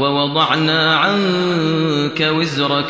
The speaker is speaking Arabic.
وَوَضَعْنَا عَنكَ وِزْرَكَ